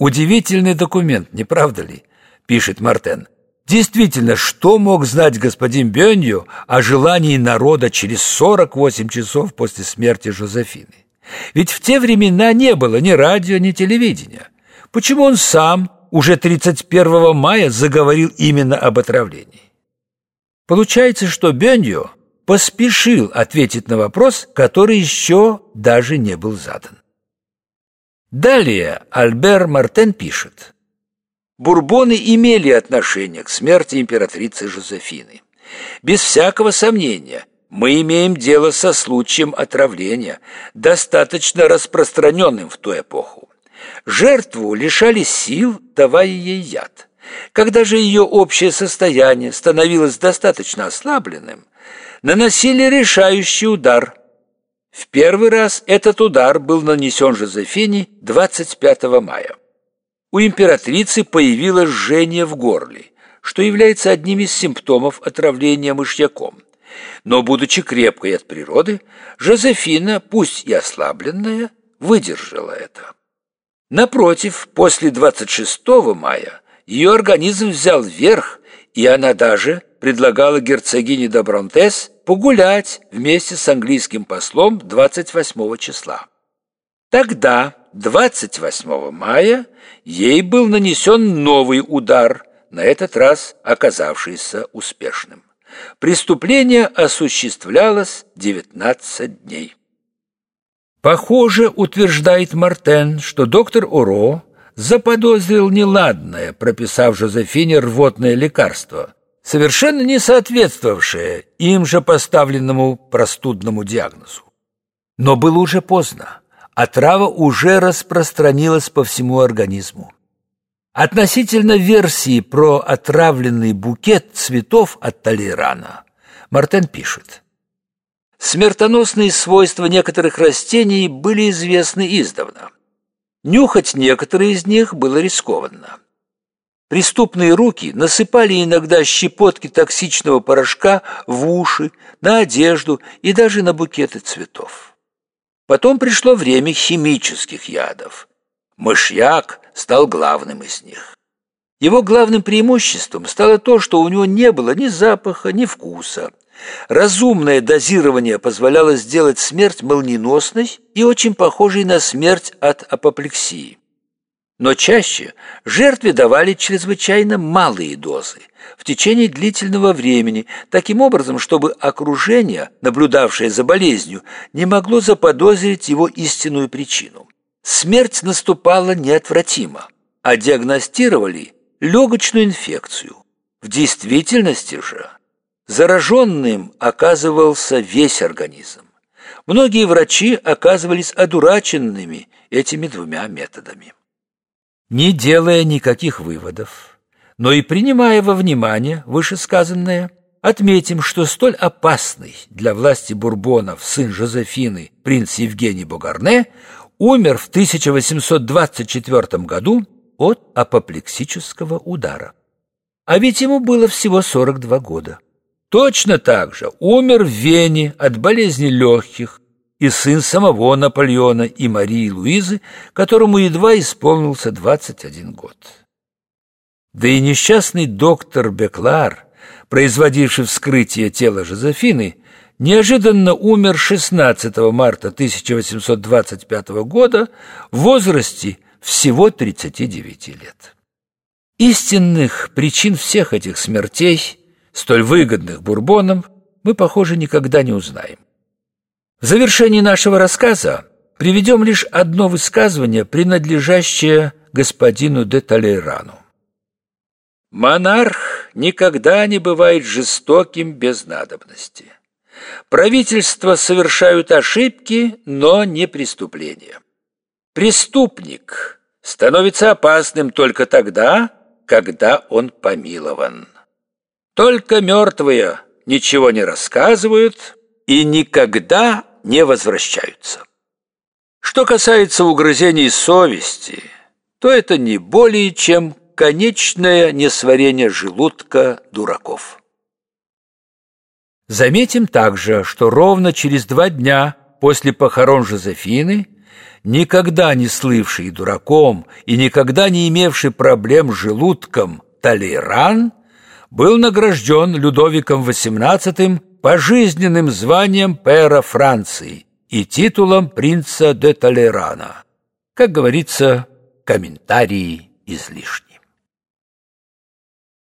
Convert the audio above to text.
Удивительный документ, не правда ли? Пишет Мартен. Действительно, что мог знать господин Бенью о желании народа через 48 часов после смерти Жозефины? Ведь в те времена не было ни радио, ни телевидения. Почему он сам уже 31 мая заговорил именно об отравлении? Получается, что Бенью поспешил ответить на вопрос, который еще даже не был задан. Далее Альбер Мартен пишет. Бурбоны имели отношение к смерти императрицы Жозефины. Без всякого сомнения, мы имеем дело со случаем отравления, достаточно распространенным в ту эпоху. Жертву лишали сил, давая ей яд. Когда же ее общее состояние становилось достаточно ослабленным, наносили решающий удар. В первый раз этот удар был нанесен Жозефине 25 мая. У императрицы появилось жжение в горле, что является одним из симптомов отравления мышьяком. Но, будучи крепкой от природы, Жозефина, пусть и ослабленная, выдержала это. Напротив, после 26 мая ее организм взял верх, и она даже предлагала герцогине Добронтес погулять вместе с английским послом 28 числа. Тогда, 28 мая, ей был нанесен новый удар, на этот раз оказавшийся успешным. Преступление осуществлялось 19 дней. Похоже, утверждает Мартен, что доктор Уро заподозрил неладное, прописав Жозефине рвотное лекарство, совершенно не соответствовавшее им же поставленному простудному диагнозу. Но было уже поздно, а трава уже распространилась по всему организму. Относительно версии про отравленный букет цветов от Толерана Мартен пишет. Смертоносные свойства некоторых растений были известны издавна. Нюхать некоторые из них было рискованно. Преступные руки насыпали иногда щепотки токсичного порошка в уши, на одежду и даже на букеты цветов. Потом пришло время химических ядов. Мышьяк стал главным из них. Его главным преимуществом стало то, что у него не было ни запаха, ни вкуса. Разумное дозирование позволяло сделать смерть молниеносной и очень похожей на смерть от апоплексии. Но чаще жертве давали чрезвычайно малые дозы в течение длительного времени, таким образом, чтобы окружение, наблюдавшее за болезнью, не могло заподозрить его истинную причину. Смерть наступала неотвратимо, а диагностировали легочную инфекцию. В действительности же зараженным оказывался весь организм. Многие врачи оказывались одураченными этими двумя методами не делая никаких выводов, но и принимая во внимание вышесказанное, отметим, что столь опасный для власти Бурбонов сын Жозефины принц Евгений Бугарне умер в 1824 году от апоплексического удара. А ведь ему было всего 42 года. Точно так же умер в Вене от болезни легких и сын самого Наполеона и Марии Луизы, которому едва исполнился 21 год. Да и несчастный доктор Беклар, производивший вскрытие тела Жозефины, неожиданно умер 16 марта 1825 года в возрасте всего 39 лет. Истинных причин всех этих смертей, столь выгодных бурбонам, мы, похоже, никогда не узнаем. В завершении нашего рассказа приведем лишь одно высказывание, принадлежащее господину де Толейрану. Монарх никогда не бывает жестоким без надобности. Правительства совершают ошибки, но не преступления. Преступник становится опасным только тогда, когда он помилован. Только мертвые ничего не рассказывают и никогда не возвращаются. Что касается угрызений совести, то это не более чем конечное несварение желудка дураков. Заметим также, что ровно через два дня после похорон Жозефины никогда не слывший дураком и никогда не имевший проблем с желудком Талейран, был награжден Людовиком XVIII пожизненным званием пера Франции и титулом принца де Толерана. Как говорится, комментарии излишни.